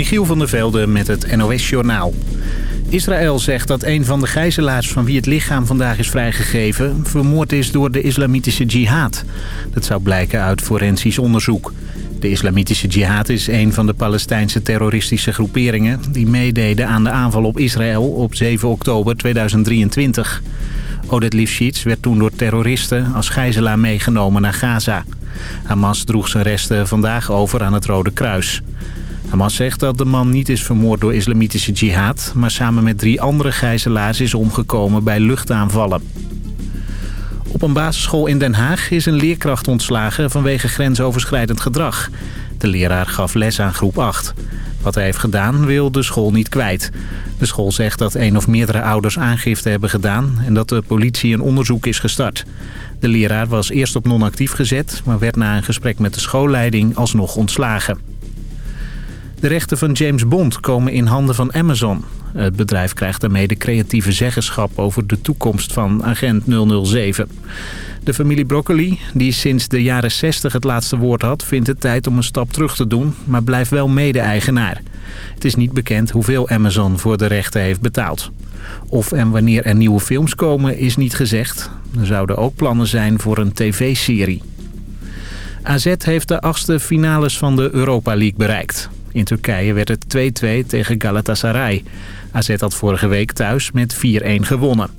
Michiel van der Velde met het NOS-journaal. Israël zegt dat een van de gijzelaars van wie het lichaam vandaag is vrijgegeven... vermoord is door de islamitische jihad. Dat zou blijken uit forensisch onderzoek. De islamitische jihad is een van de Palestijnse terroristische groeperingen... die meededen aan de aanval op Israël op 7 oktober 2023. Oded Lifshitz werd toen door terroristen als gijzelaar meegenomen naar Gaza. Hamas droeg zijn resten vandaag over aan het Rode Kruis. Hamas zegt dat de man niet is vermoord door islamitische jihad... maar samen met drie andere gijzelaars is omgekomen bij luchtaanvallen. Op een basisschool in Den Haag is een leerkracht ontslagen vanwege grensoverschrijdend gedrag. De leraar gaf les aan groep 8. Wat hij heeft gedaan wil de school niet kwijt. De school zegt dat een of meerdere ouders aangifte hebben gedaan... en dat de politie een onderzoek is gestart. De leraar was eerst op non-actief gezet... maar werd na een gesprek met de schoolleiding alsnog ontslagen. De rechten van James Bond komen in handen van Amazon. Het bedrijf krijgt daarmee de creatieve zeggenschap over de toekomst van agent 007. De familie Broccoli, die sinds de jaren 60 het laatste woord had... vindt het tijd om een stap terug te doen, maar blijft wel mede-eigenaar. Het is niet bekend hoeveel Amazon voor de rechten heeft betaald. Of en wanneer er nieuwe films komen is niet gezegd. Er zouden ook plannen zijn voor een tv-serie. AZ heeft de achtste finales van de Europa League bereikt. In Turkije werd het 2-2 tegen Galatasaray. AZ had vorige week thuis met 4-1 gewonnen.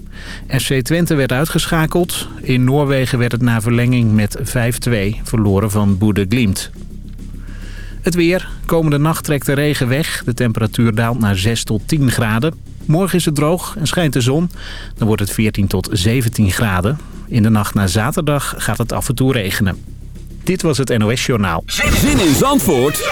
FC Twente werd uitgeschakeld. In Noorwegen werd het na verlenging met 5-2 verloren van Boede Glimt. Het weer. Komende nacht trekt de regen weg. De temperatuur daalt naar 6 tot 10 graden. Morgen is het droog en schijnt de zon. Dan wordt het 14 tot 17 graden. In de nacht naar zaterdag gaat het af en toe regenen. Dit was het NOS Journaal. Zin in Zandvoort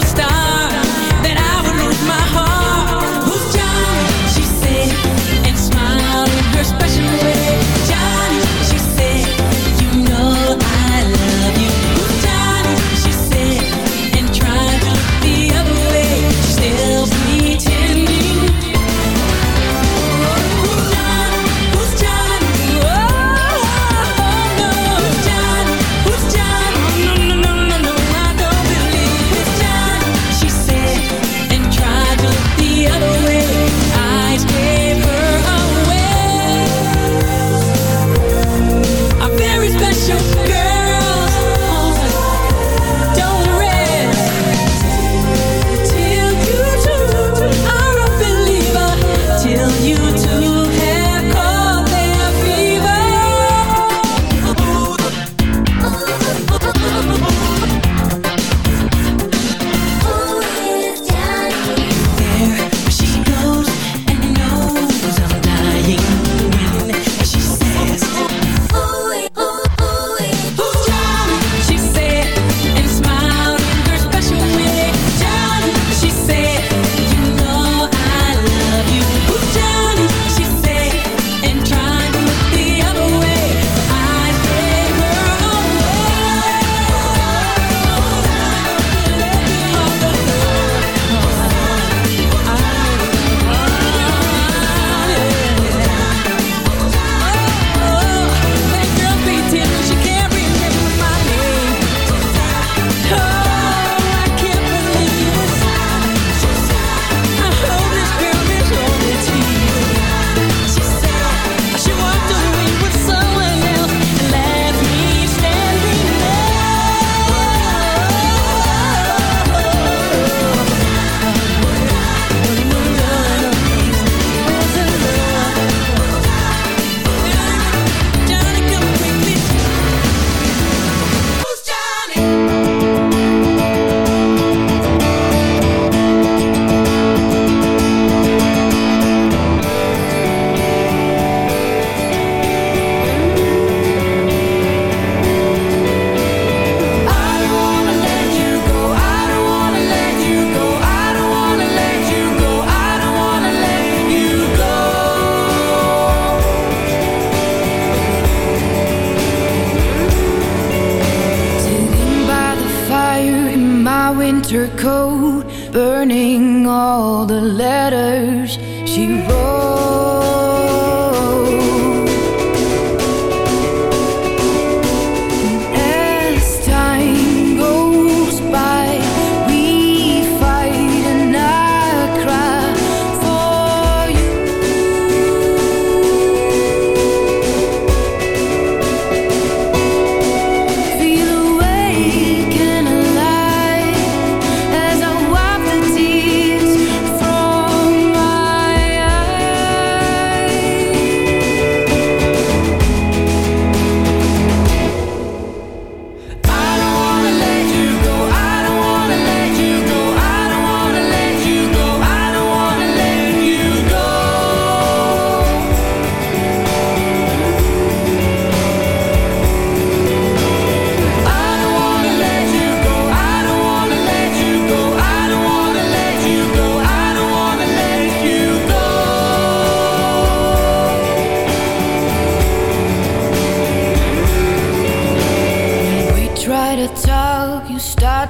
the stars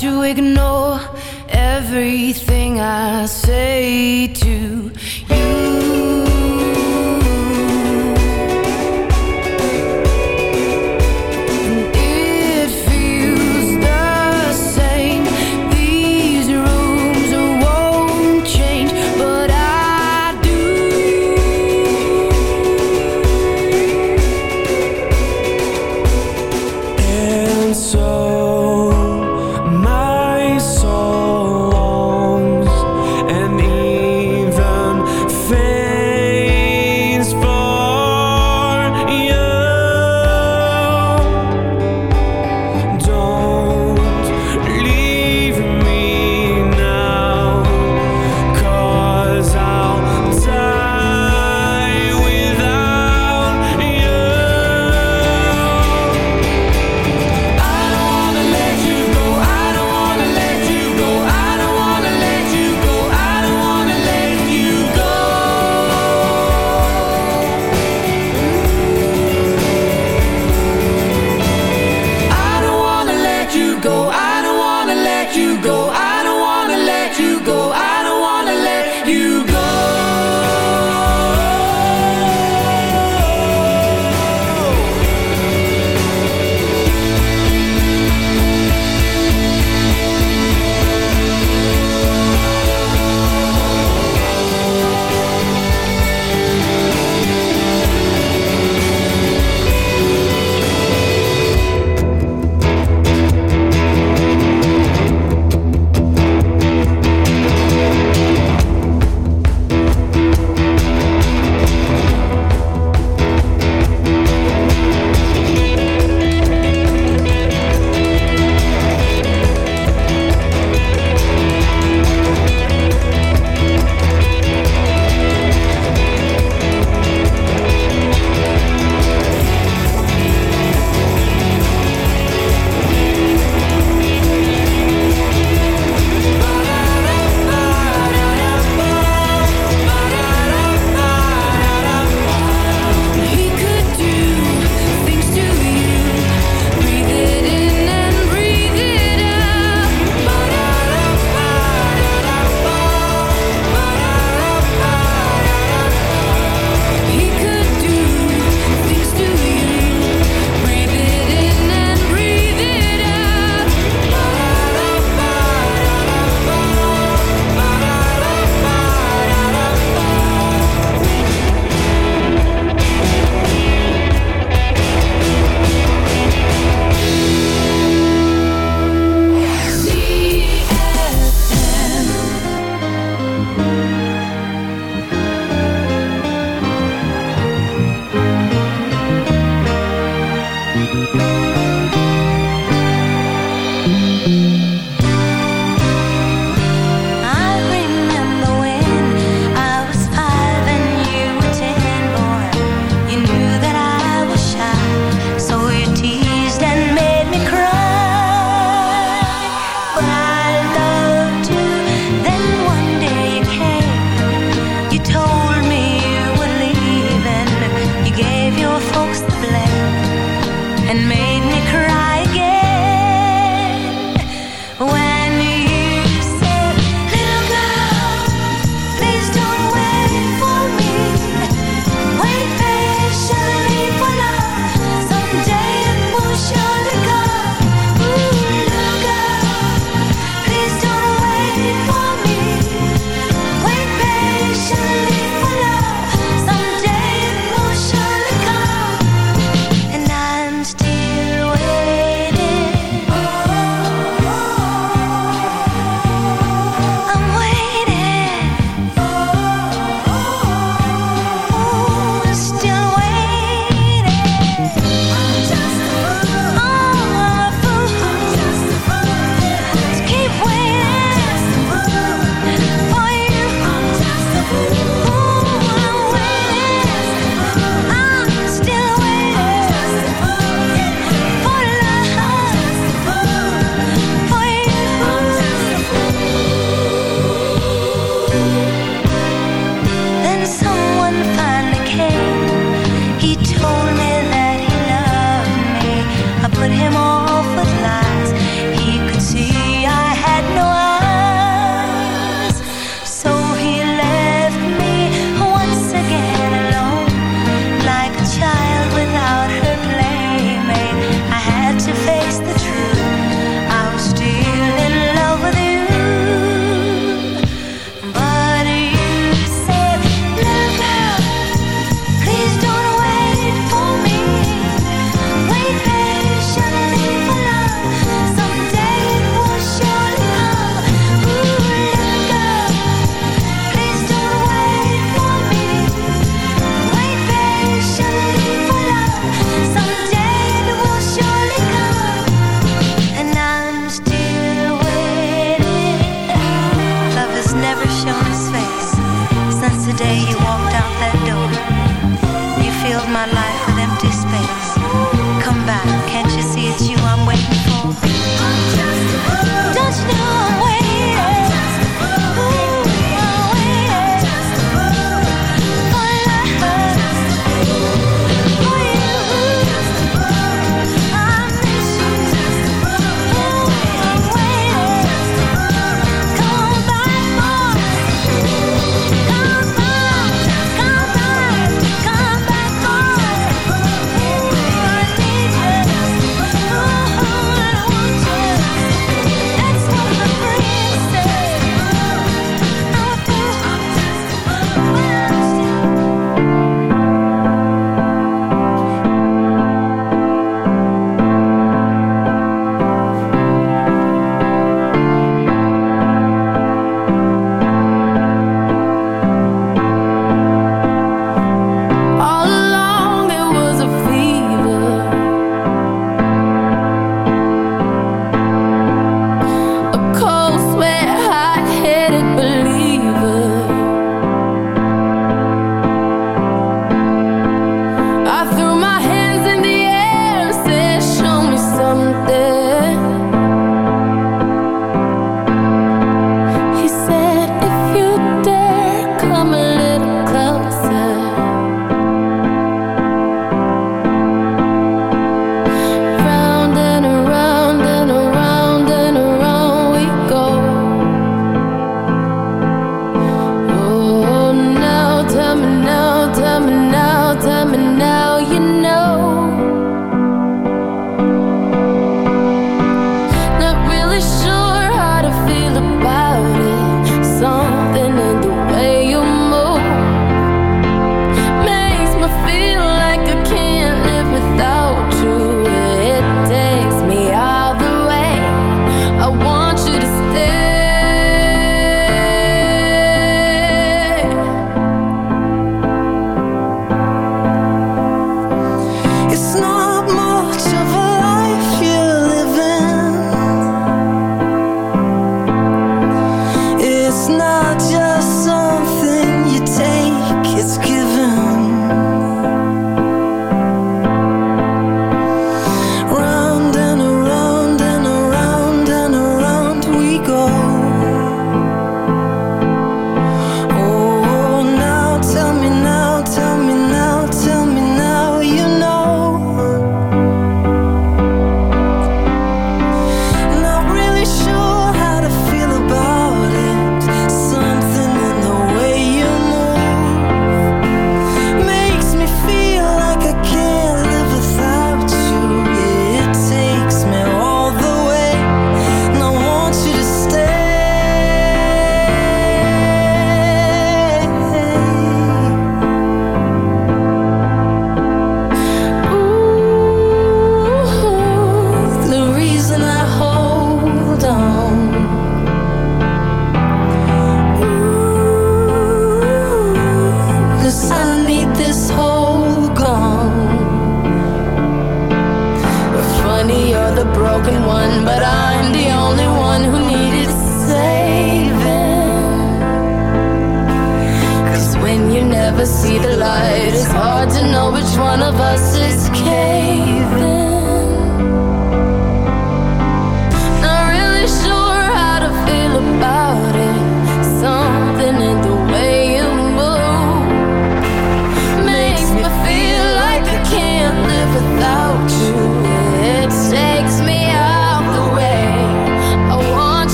to ignore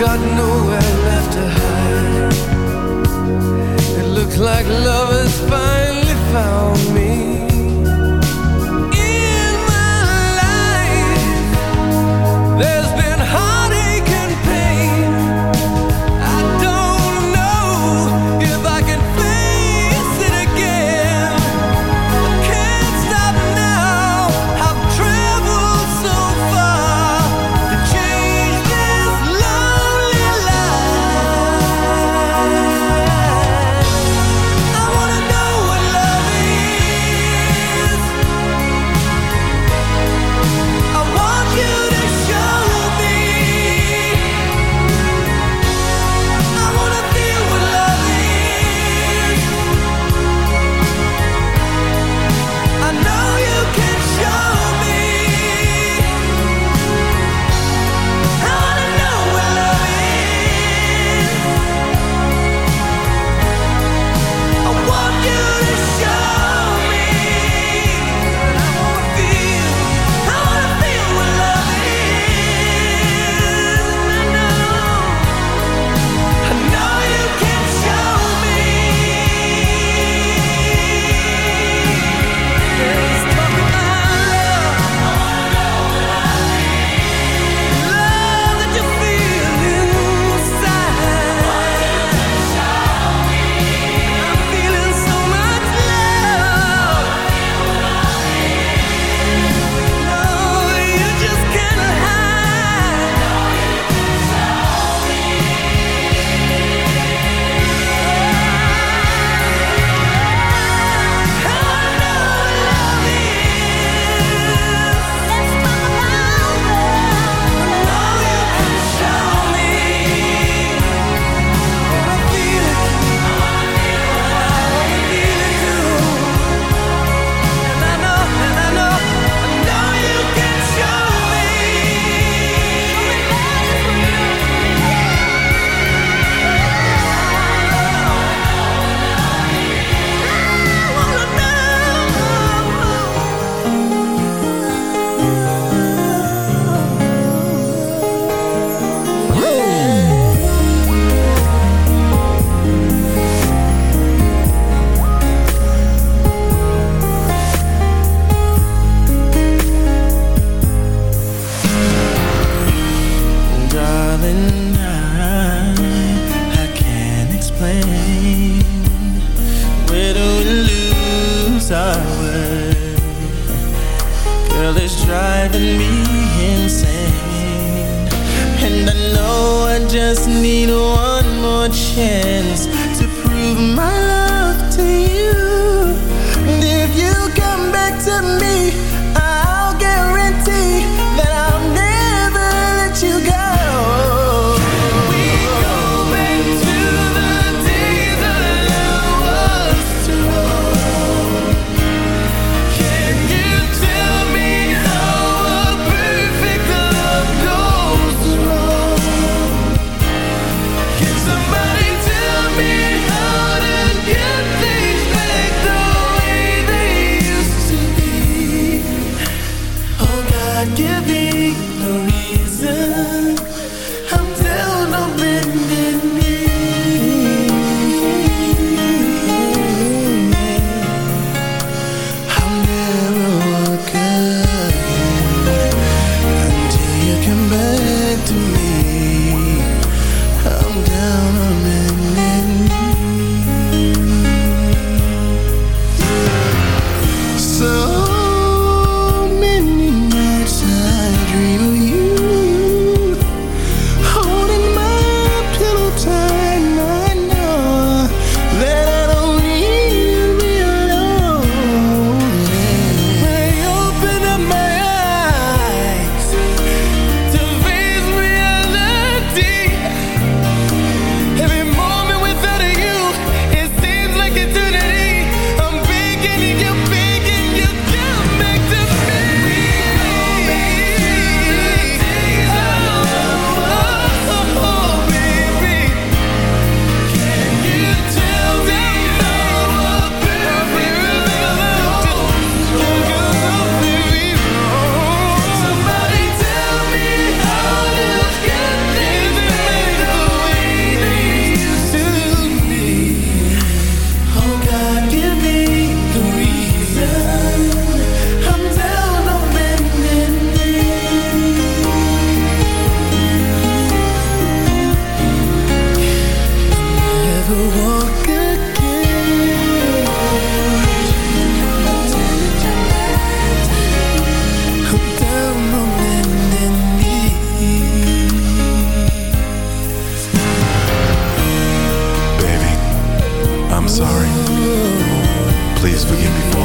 got nowhere left to hide. It looks like love has finally found me.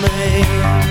me.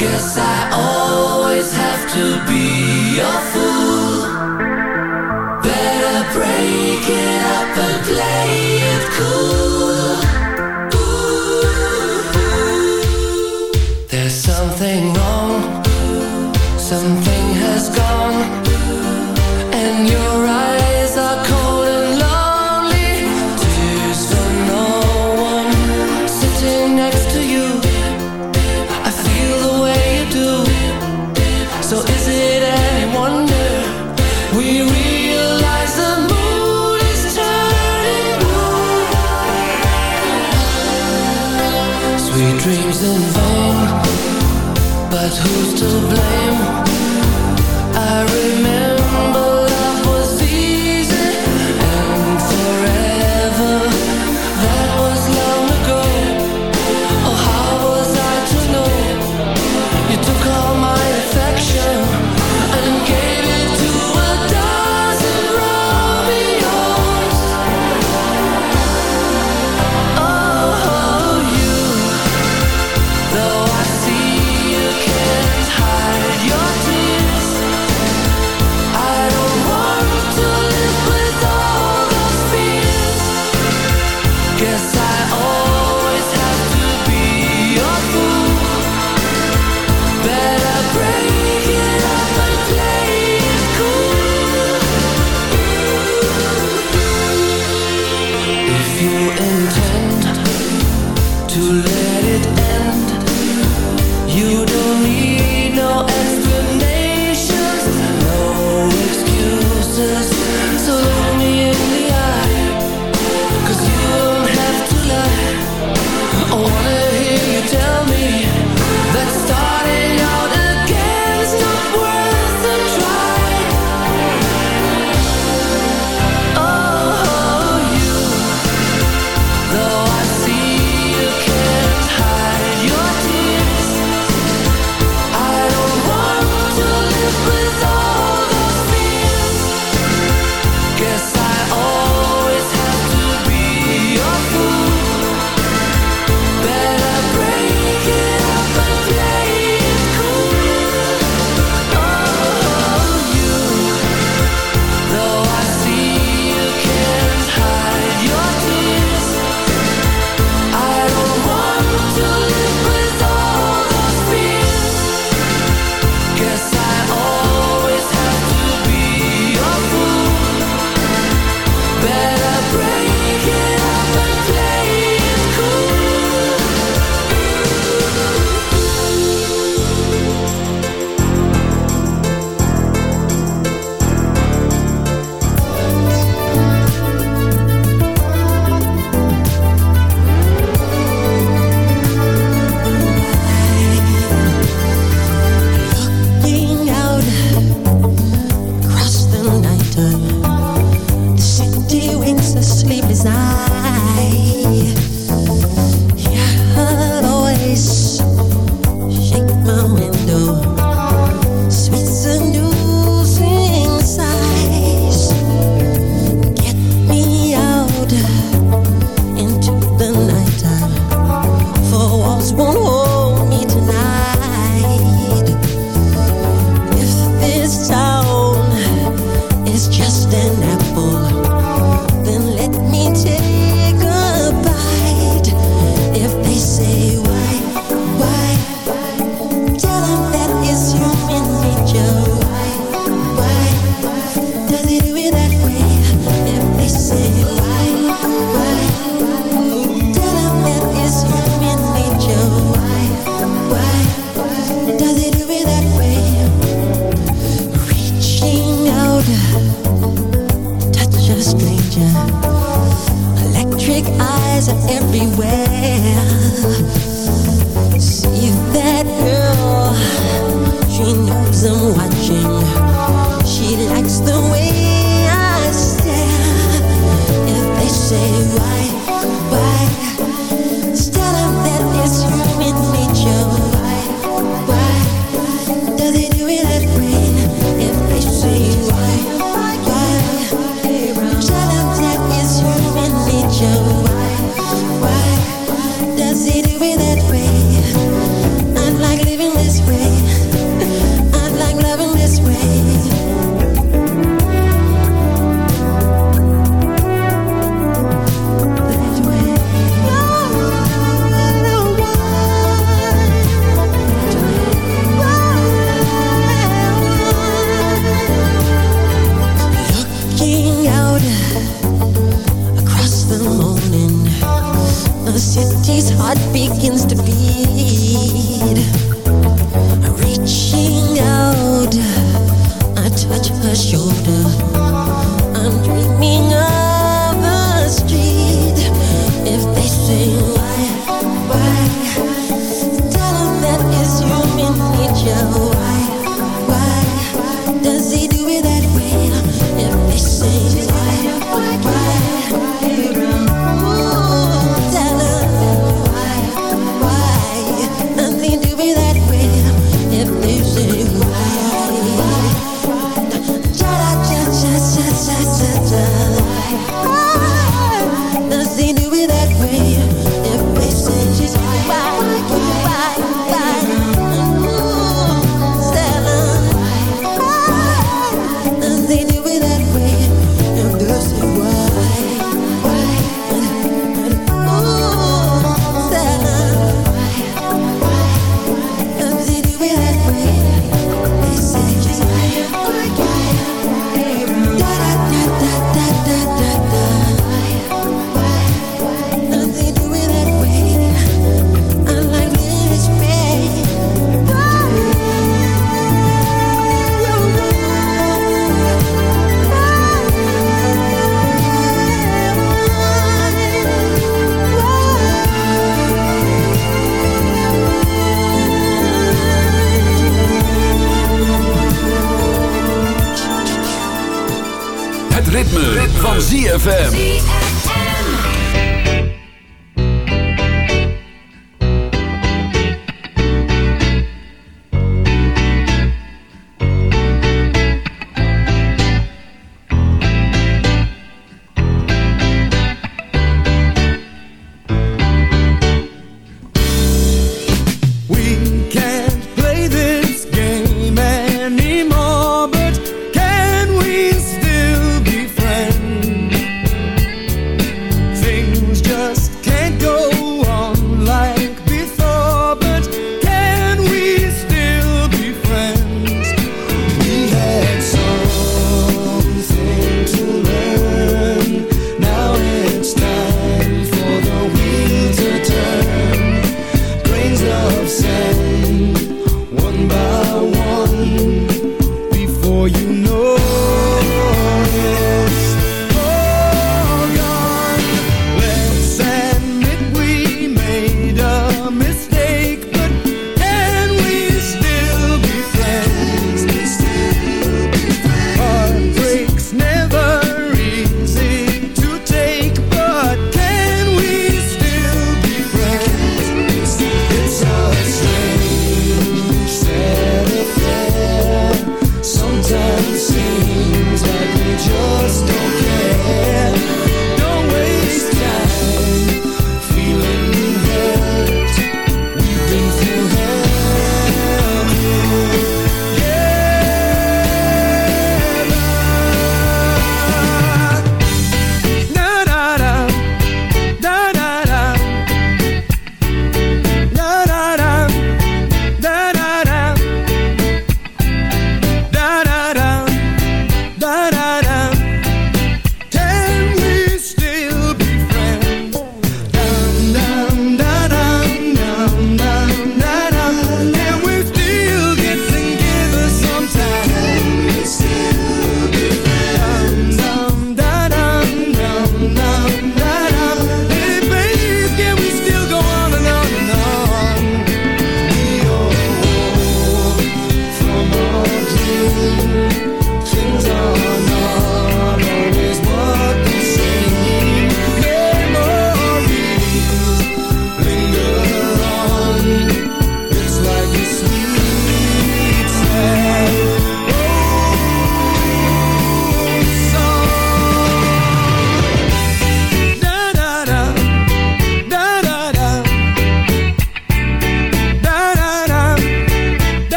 guess I always have to be your fool. Better break it up and play it cool. who's to blame?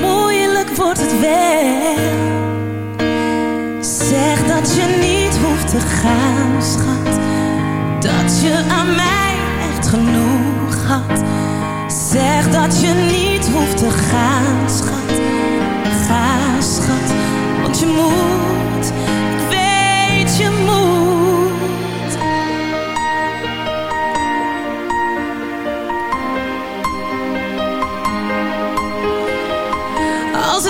moeilijk wordt het wel. Zeg dat je niet hoeft te gaan, schat. Dat je aan mij echt genoeg had. Zeg dat je niet hoeft te gaan, schat. Ga, schat, want je moet